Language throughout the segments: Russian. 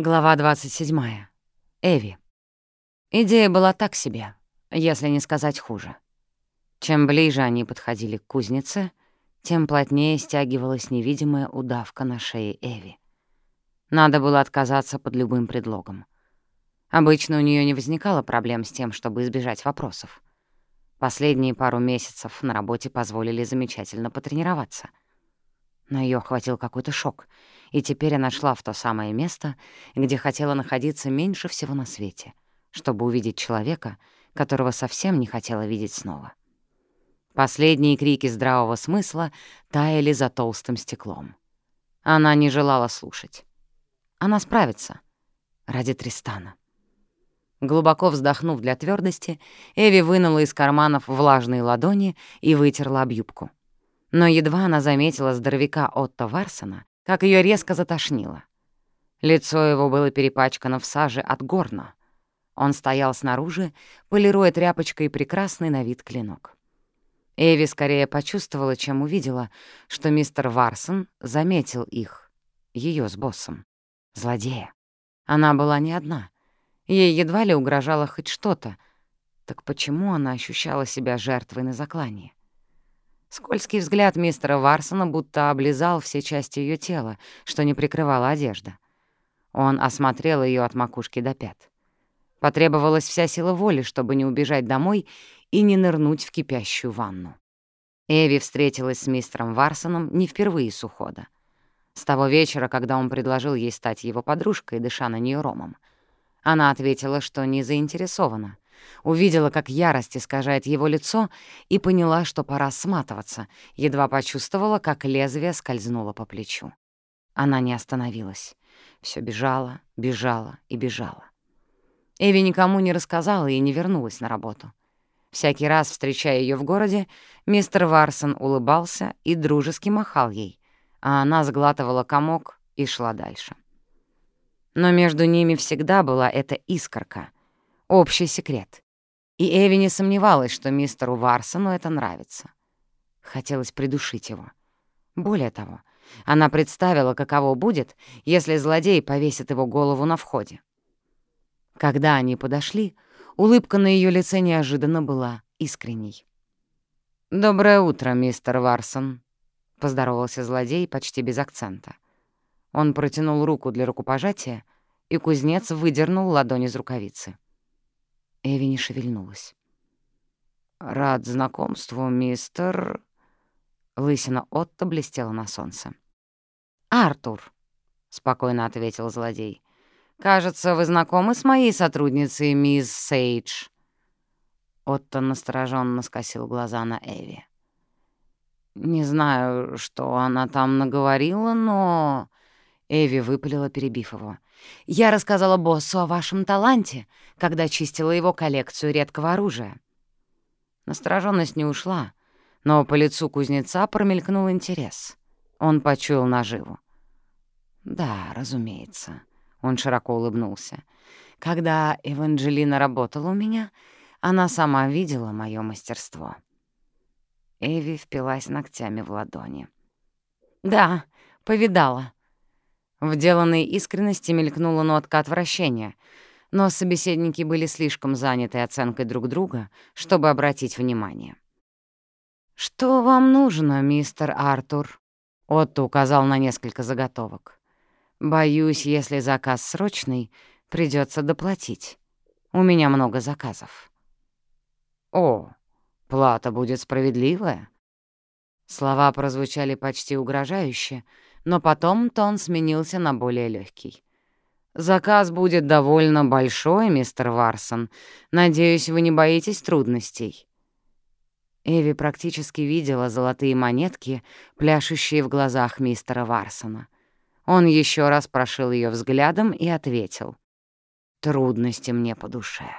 Глава 27. Эви. Идея была так себе, если не сказать хуже. Чем ближе они подходили к кузнице, тем плотнее стягивалась невидимая удавка на шее Эви. Надо было отказаться под любым предлогом. Обычно у нее не возникало проблем с тем, чтобы избежать вопросов. Последние пару месяцев на работе позволили замечательно потренироваться. Но ее охватил какой-то шок — и теперь она шла в то самое место, где хотела находиться меньше всего на свете, чтобы увидеть человека, которого совсем не хотела видеть снова. Последние крики здравого смысла таяли за толстым стеклом. Она не желала слушать. Она справится. Ради Тристана. Глубоко вздохнув для твердости, Эви вынула из карманов влажные ладони и вытерла об юбку. Но едва она заметила здоровяка Отто Варсона, как ее резко затошнило. Лицо его было перепачкано в саже от горна. Он стоял снаружи, полируя тряпочкой прекрасный на вид клинок. Эви скорее почувствовала, чем увидела, что мистер Варсон заметил их, ее с боссом, злодея. Она была не одна. Ей едва ли угрожало хоть что-то. Так почему она ощущала себя жертвой на заклании? Скользкий взгляд мистера Варсона будто облизал все части ее тела, что не прикрывала одежда. Он осмотрел ее от макушки до пят. Потребовалась вся сила воли, чтобы не убежать домой и не нырнуть в кипящую ванну. Эви встретилась с мистером Варсоном не впервые с ухода. С того вечера, когда он предложил ей стать его подружкой, дыша на нее ромом. Она ответила, что не заинтересована — Увидела, как ярость искажает его лицо, и поняла, что пора сматываться, едва почувствовала, как лезвие скользнуло по плечу. Она не остановилась. Все бежала, бежала и бежала. Эви никому не рассказала и не вернулась на работу. Всякий раз, встречая ее в городе, мистер Варсон улыбался и дружески махал ей, а она сглатывала комок и шла дальше. Но между ними всегда была эта искорка — Общий секрет. И Эви не сомневалась, что мистеру Варсону это нравится. Хотелось придушить его. Более того, она представила, каково будет, если злодей повесит его голову на входе. Когда они подошли, улыбка на ее лице неожиданно была искренней. «Доброе утро, мистер Варсон», — поздоровался злодей почти без акцента. Он протянул руку для рукопожатия, и кузнец выдернул ладонь из рукавицы. Эви не шевельнулась. «Рад знакомству, мистер...» Лысина Отто блестела на солнце. «Артур», — спокойно ответил злодей. «Кажется, вы знакомы с моей сотрудницей, мисс Сейдж». Отто настороженно скосил глаза на Эви. «Не знаю, что она там наговорила, но...» Эви выпалила, перебив его. «Я рассказала боссу о вашем таланте, когда чистила его коллекцию редкого оружия». Настороженность не ушла, но по лицу кузнеца промелькнул интерес. Он почуял наживу. «Да, разумеется», — он широко улыбнулся. «Когда Эванджелина работала у меня, она сама видела моё мастерство». Эви впилась ногтями в ладони. «Да, повидала», в деланной искренности мелькнула нотка отвращения, но собеседники были слишком заняты оценкой друг друга, чтобы обратить внимание. «Что вам нужно, мистер Артур?» Отто указал на несколько заготовок. «Боюсь, если заказ срочный, придется доплатить. У меня много заказов». «О, плата будет справедливая?» Слова прозвучали почти угрожающе, но потом тон сменился на более легкий. «Заказ будет довольно большой, мистер Варсон. Надеюсь, вы не боитесь трудностей». Эви практически видела золотые монетки, пляшущие в глазах мистера Варсона. Он еще раз прошил ее взглядом и ответил. «Трудности мне по душе».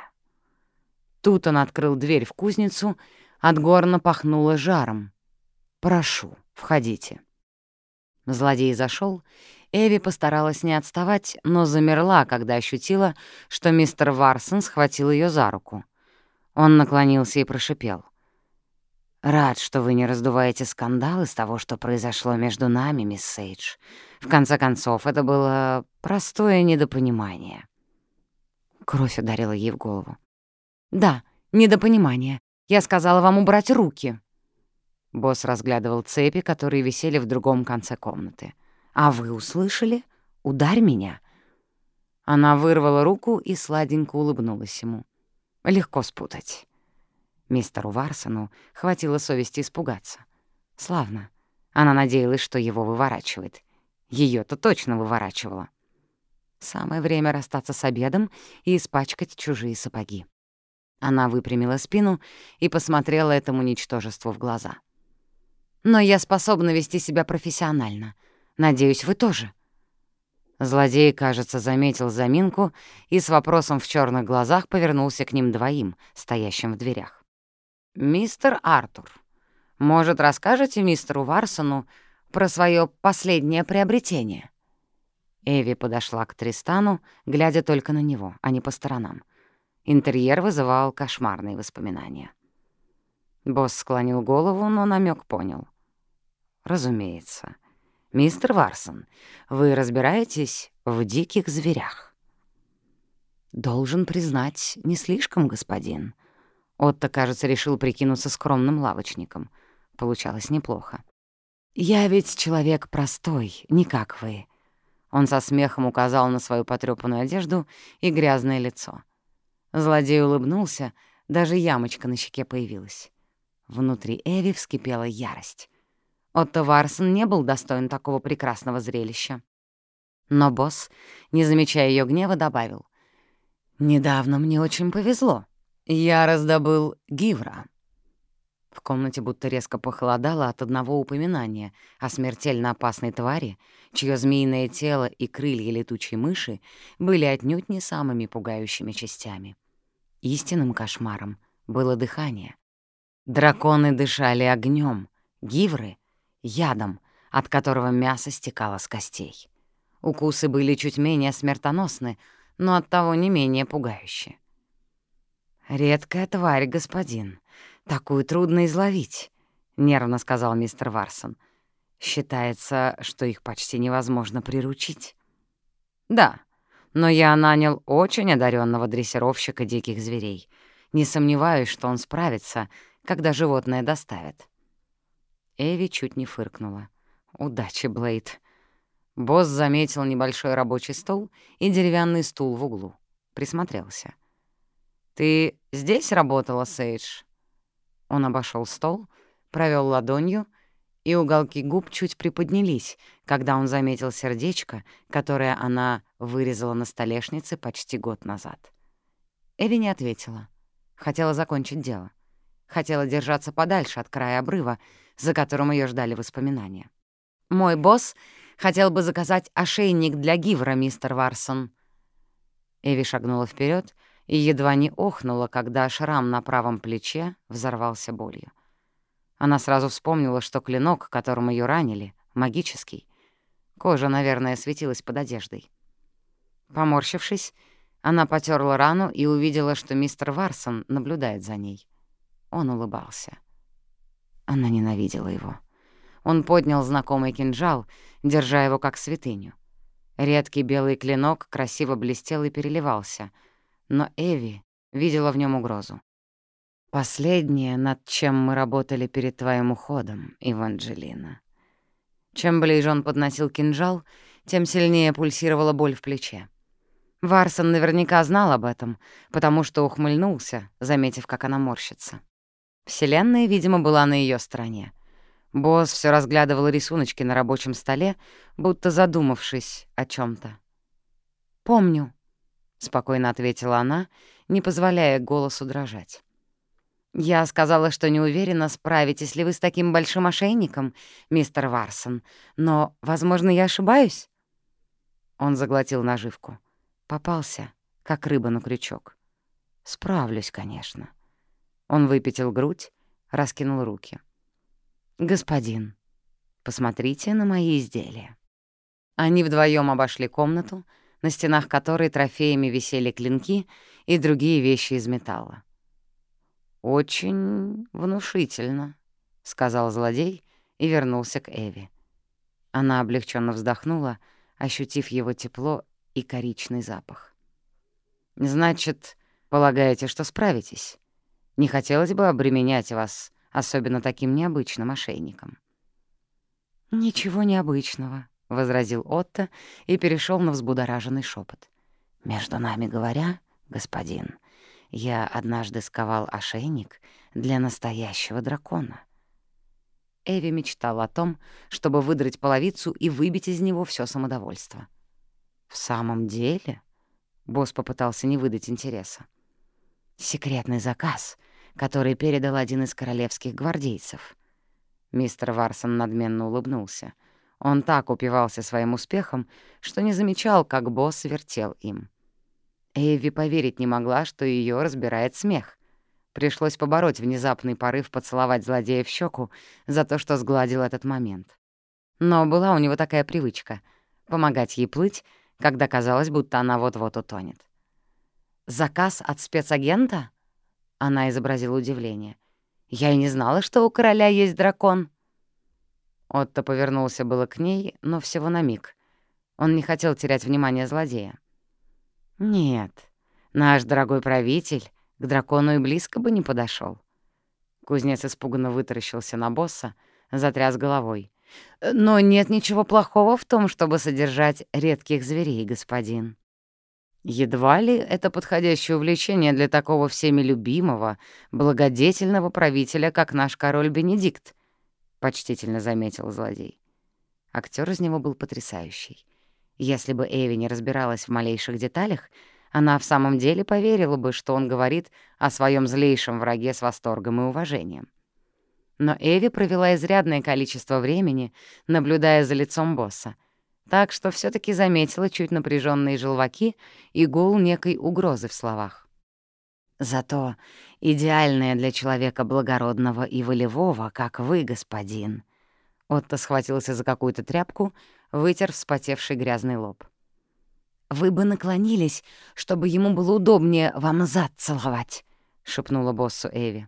Тут он открыл дверь в кузницу, от горна пахнуло жаром. «Прошу, входите». Злодей зашел. Эви постаралась не отставать, но замерла, когда ощутила, что мистер Варсон схватил ее за руку. Он наклонился и прошипел. Рад, что вы не раздуваете скандал из того, что произошло между нами, мисс Сейдж. В конце концов, это было простое недопонимание. Кровь ударила ей в голову. «Да, недопонимание. Я сказала вам убрать руки». Босс разглядывал цепи, которые висели в другом конце комнаты. «А вы услышали? Ударь меня!» Она вырвала руку и сладенько улыбнулась ему. Легко спутать. Мистеру Варсону хватило совести испугаться. Славно. Она надеялась, что его выворачивает. ее то точно выворачивало. Самое время расстаться с обедом и испачкать чужие сапоги. Она выпрямила спину и посмотрела этому ничтожеству в глаза. «Но я способна вести себя профессионально. Надеюсь, вы тоже». Злодей, кажется, заметил заминку и с вопросом в черных глазах повернулся к ним двоим, стоящим в дверях. «Мистер Артур, может, расскажете мистеру Варсону про свое последнее приобретение?» Эви подошла к Тристану, глядя только на него, а не по сторонам. Интерьер вызывал кошмарные воспоминания. Босс склонил голову, но намек понял. «Разумеется. Мистер Варсон, вы разбираетесь в диких зверях?» «Должен признать, не слишком, господин», Отто, кажется, решил прикинуться скромным лавочником. Получалось неплохо. «Я ведь человек простой, не как вы». Он со смехом указал на свою потрёпанную одежду и грязное лицо. Злодей улыбнулся, даже ямочка на щеке появилась. Внутри Эви вскипела ярость. Отто Варсон не был достоин такого прекрасного зрелища. Но босс, не замечая её гнева, добавил. «Недавно мне очень повезло. Я раздобыл гивра. В комнате будто резко похолодало от одного упоминания о смертельно опасной твари, чье змеиное тело и крылья летучей мыши были отнюдь не самыми пугающими частями. Истинным кошмаром было дыхание. Драконы дышали огнем, гивры — ядом, от которого мясо стекало с костей. Укусы были чуть менее смертоносны, но оттого не менее пугающие. «Редкая тварь, господин. Такую трудно изловить», — нервно сказал мистер Варсон. «Считается, что их почти невозможно приручить». «Да, но я нанял очень одаренного дрессировщика диких зверей. Не сомневаюсь, что он справится, когда животное доставят». Эви чуть не фыркнула. «Удачи, Блейд». Босс заметил небольшой рабочий стол и деревянный стул в углу. Присмотрелся. «Ты здесь работала, Сейдж?» Он обошел стол, провел ладонью, и уголки губ чуть приподнялись, когда он заметил сердечко, которое она вырезала на столешнице почти год назад. Эви не ответила. Хотела закончить дело. Хотела держаться подальше от края обрыва, за которым ее ждали воспоминания. «Мой босс хотел бы заказать ошейник для гивра, мистер Варсон». Эви шагнула вперед и едва не охнула, когда шрам на правом плече взорвался болью. Она сразу вспомнила, что клинок, которым ее ранили, магический. Кожа, наверное, светилась под одеждой. Поморщившись, она потерла рану и увидела, что мистер Варсон наблюдает за ней. Он улыбался. Она ненавидела его. Он поднял знакомый кинжал, держа его как святыню. Редкий белый клинок красиво блестел и переливался — но Эви видела в нем угрозу. «Последнее, над чем мы работали перед твоим уходом, Эванджелина». Чем ближе он подносил кинжал, тем сильнее пульсировала боль в плече. Варсон наверняка знал об этом, потому что ухмыльнулся, заметив, как она морщится. Вселенная, видимо, была на ее стороне. Босс все разглядывал рисуночки на рабочем столе, будто задумавшись о чем то «Помню», — спокойно ответила она, не позволяя голосу дрожать. «Я сказала, что не уверена, справитесь ли вы с таким большим ошейником, мистер Варсон, но, возможно, я ошибаюсь?» Он заглотил наживку. Попался, как рыба на крючок. «Справлюсь, конечно». Он выпятил грудь, раскинул руки. «Господин, посмотрите на мои изделия». Они вдвоем обошли комнату, на стенах которой трофеями висели клинки и другие вещи из металла. «Очень внушительно», — сказал злодей и вернулся к Эви. Она облегченно вздохнула, ощутив его тепло и коричный запах. «Значит, полагаете, что справитесь? Не хотелось бы обременять вас, особенно таким необычным ошейником». «Ничего необычного», — возразил Отто и перешел на взбудораженный шепот. «Между нами говоря, господин, я однажды сковал ошейник для настоящего дракона». Эви мечтал о том, чтобы выдрать половицу и выбить из него все самодовольство. «В самом деле?» — босс попытался не выдать интереса. «Секретный заказ, который передал один из королевских гвардейцев». Мистер Варсон надменно улыбнулся. Он так упивался своим успехом, что не замечал, как босс вертел им. Эйви поверить не могла, что ее разбирает смех. Пришлось побороть внезапный порыв поцеловать злодея в щеку за то, что сгладил этот момент. Но была у него такая привычка — помогать ей плыть, когда казалось, будто она вот-вот утонет. «Заказ от спецагента?» — она изобразила удивление. «Я и не знала, что у короля есть дракон». Отто повернулся было к ней, но всего на миг. Он не хотел терять внимание злодея. «Нет, наш дорогой правитель к дракону и близко бы не подошел. Кузнец испуганно вытаращился на босса, затряс головой. «Но нет ничего плохого в том, чтобы содержать редких зверей, господин». Едва ли это подходящее увлечение для такого всеми любимого, благодетельного правителя, как наш король Бенедикт, — почтительно заметил злодей. Актер из него был потрясающий. Если бы Эви не разбиралась в малейших деталях, она в самом деле поверила бы, что он говорит о своем злейшем враге с восторгом и уважением. Но Эви провела изрядное количество времени, наблюдая за лицом босса, так что все таки заметила чуть напряженные желваки и гул некой угрозы в словах. «Зато идеальная для человека благородного и волевого, как вы, господин». Отто схватился за какую-то тряпку, вытер вспотевший грязный лоб. «Вы бы наклонились, чтобы ему было удобнее вам зад целовать», — шепнула боссу Эви.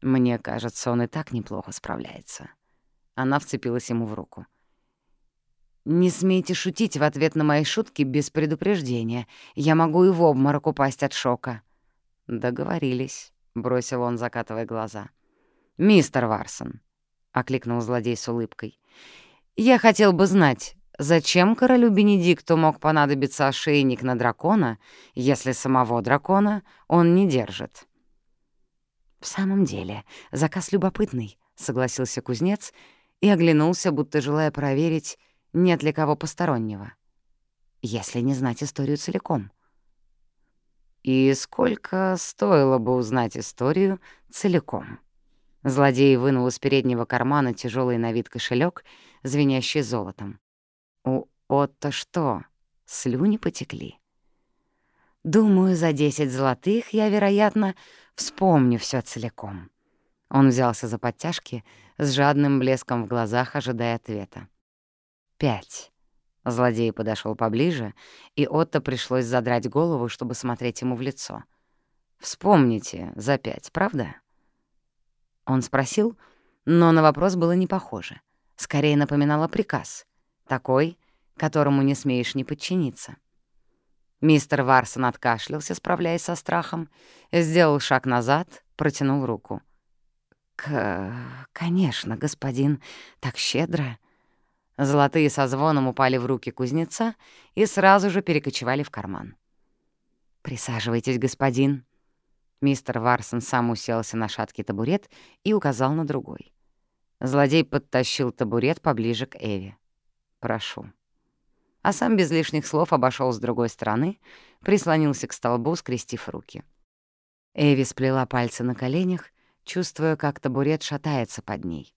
«Мне кажется, он и так неплохо справляется». Она вцепилась ему в руку. «Не смейте шутить в ответ на мои шутки без предупреждения. Я могу и в обморок упасть от шока». «Договорились», — бросил он, закатывая глаза. «Мистер Варсон», — окликнул злодей с улыбкой, — «я хотел бы знать, Зачем королю Бенедикту мог понадобиться ошейник на дракона, если самого дракона он не держит? «В самом деле, заказ любопытный», — согласился кузнец и оглянулся, будто желая проверить, нет ли кого постороннего. Если не знать историю целиком. И сколько стоило бы узнать историю целиком? Злодей вынул из переднего кармана тяжелый на вид кошелек, звенящий золотом. У Отто что, слюни потекли? Думаю, за десять золотых я, вероятно, вспомню все целиком. Он взялся за подтяжки с жадным блеском в глазах, ожидая ответа. Пять. Злодей подошел поближе, и Отто пришлось задрать голову, чтобы смотреть ему в лицо. «Вспомните за пять, правда?» Он спросил, но на вопрос было не похоже. Скорее напоминало приказ — такой, которому не смеешь не подчиниться. Мистер Варсон откашлялся, справляясь со страхом, сделал шаг назад, протянул руку. «К... конечно, господин, так щедро». Золотые со звоном упали в руки кузнеца и сразу же перекочевали в карман. «Присаживайтесь, господин». Мистер Варсон сам уселся на шаткий табурет и указал на другой. Злодей подтащил табурет поближе к Эви. Прошу». А сам без лишних слов обошел с другой стороны, прислонился к столбу, скрестив руки. Эви сплела пальцы на коленях, чувствуя, как табурет шатается под ней.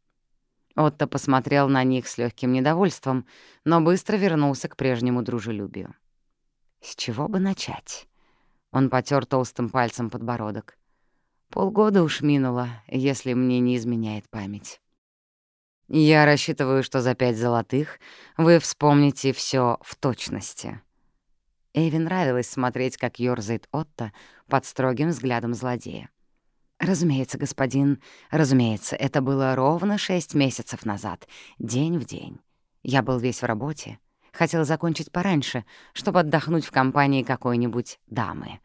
Отто посмотрел на них с легким недовольством, но быстро вернулся к прежнему дружелюбию. «С чего бы начать?» Он потер толстым пальцем подбородок. «Полгода уж минуло, если мне не изменяет память». Я рассчитываю, что за пять золотых вы вспомните все в точности». Эви нравилось смотреть, как ёрзает Отто под строгим взглядом злодея. «Разумеется, господин, разумеется, это было ровно шесть месяцев назад, день в день. Я был весь в работе, хотел закончить пораньше, чтобы отдохнуть в компании какой-нибудь дамы».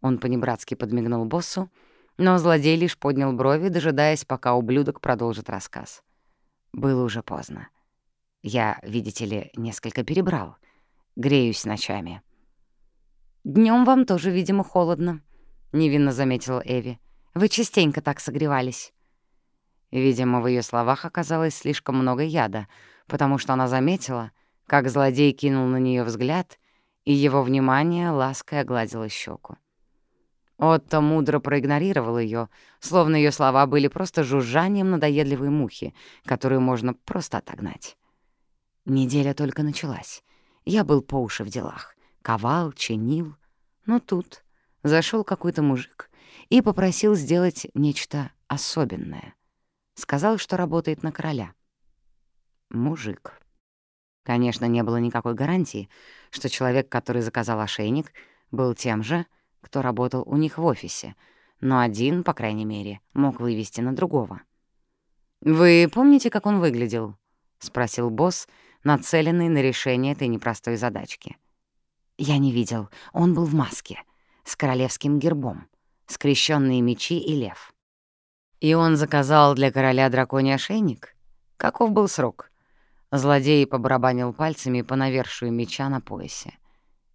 Он понебратски подмигнул боссу, но злодей лишь поднял брови, дожидаясь, пока ублюдок продолжит рассказ. Было уже поздно. Я, видите ли, несколько перебрал. Греюсь ночами. Днем вам тоже, видимо, холодно», — невинно заметила Эви. «Вы частенько так согревались». Видимо, в ее словах оказалось слишком много яда, потому что она заметила, как злодей кинул на нее взгляд, и его внимание лаской огладило щеку. Отто мудро проигнорировал ее, словно ее слова были просто жужжанием надоедливой мухи, которую можно просто отогнать. Неделя только началась. Я был по уши в делах. Ковал, чинил. Но тут зашел какой-то мужик и попросил сделать нечто особенное. Сказал, что работает на короля. Мужик. Конечно, не было никакой гарантии, что человек, который заказал ошейник, был тем же, кто работал у них в офисе, но один, по крайней мере, мог вывести на другого. «Вы помните, как он выглядел?» — спросил босс, нацеленный на решение этой непростой задачки. Я не видел. Он был в маске, с королевским гербом, скрещенные мечи и лев. И он заказал для короля драконий ошейник? Каков был срок? Злодей побарабанил пальцами по навершию меча на поясе.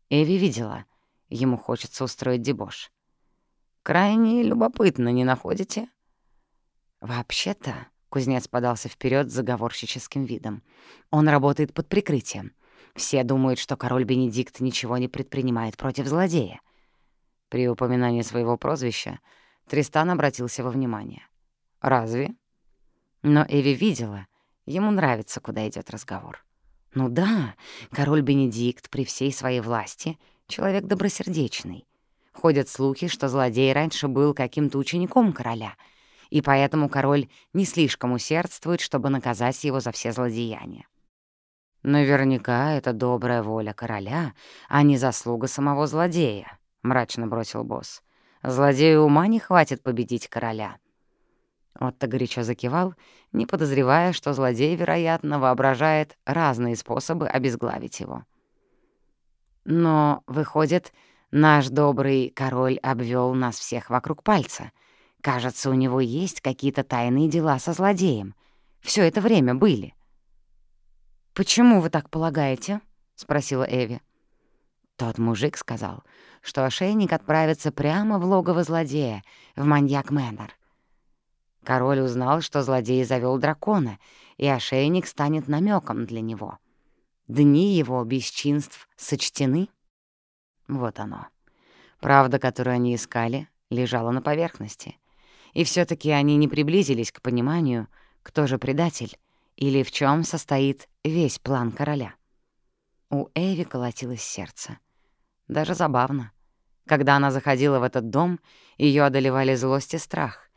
Эви видела. Ему хочется устроить дебош. Крайне любопытно, не находите? Вообще-то, Кузнец подался вперед с заговорщическим видом. «Он работает под прикрытием. Все думают, что король Бенедикт ничего не предпринимает против злодея». При упоминании своего прозвища Тристан обратился во внимание. «Разве?» Но Эви видела, ему нравится, куда идет разговор. «Ну да, король Бенедикт при всей своей власти — человек добросердечный. Ходят слухи, что злодей раньше был каким-то учеником короля — и поэтому король не слишком усердствует, чтобы наказать его за все злодеяния. «Наверняка это добрая воля короля, а не заслуга самого злодея», — мрачно бросил босс. «Злодею ума не хватит победить короля». Отто горячо закивал, не подозревая, что злодей, вероятно, воображает разные способы обезглавить его. «Но, выходит, наш добрый король обвел нас всех вокруг пальца», Кажется, у него есть какие-то тайные дела со злодеем. Все это время были. «Почему вы так полагаете?» — спросила Эви. Тот мужик сказал, что ошейник отправится прямо в логово злодея, в маньяк Мэннер. Король узнал, что злодей завел дракона, и ошейник станет намеком для него. Дни его бесчинств сочтены. Вот оно. Правда, которую они искали, лежала на поверхности. И все таки они не приблизились к пониманию, кто же предатель или в чем состоит весь план короля. У Эви колотилось сердце. Даже забавно. Когда она заходила в этот дом, ее одолевали злость и страх.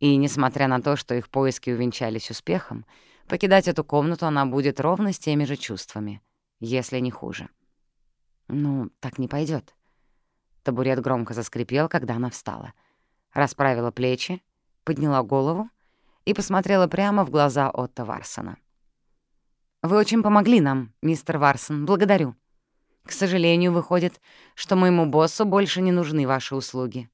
И, несмотря на то, что их поиски увенчались успехом, покидать эту комнату она будет ровно с теми же чувствами, если не хуже. Ну, так не пойдет. Табурет громко заскрипел, когда она встала — расправила плечи, подняла голову и посмотрела прямо в глаза Отто Варсона. «Вы очень помогли нам, мистер Варсон, благодарю. К сожалению, выходит, что моему боссу больше не нужны ваши услуги».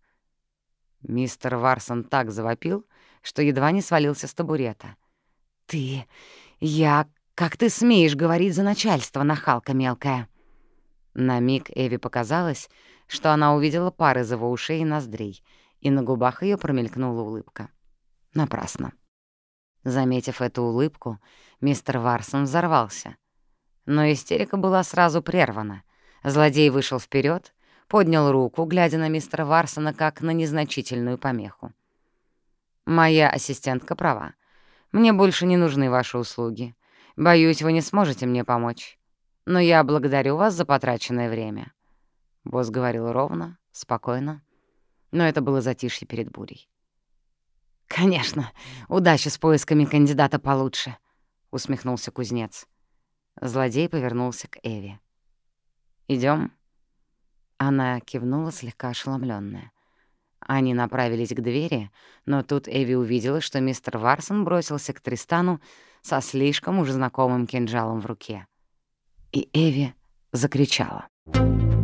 Мистер Варсон так завопил, что едва не свалился с табурета. «Ты... я... как ты смеешь говорить за начальство, нахалка мелкая?» На миг Эви показалось, что она увидела пар из его ушей и ноздрей — и на губах ее промелькнула улыбка. Напрасно. Заметив эту улыбку, мистер Варсон взорвался. Но истерика была сразу прервана. Злодей вышел вперед, поднял руку, глядя на мистера Варсона как на незначительную помеху. «Моя ассистентка права. Мне больше не нужны ваши услуги. Боюсь, вы не сможете мне помочь. Но я благодарю вас за потраченное время». Босс говорил ровно, спокойно, но это было затишье перед бурей. «Конечно, удачи с поисками кандидата получше», — усмехнулся кузнец. Злодей повернулся к Эви. Идем. Она кивнула, слегка ошеломленная. Они направились к двери, но тут Эви увидела, что мистер Варсон бросился к Тристану со слишком уже знакомым кинжалом в руке. И Эви закричала. «Эви!»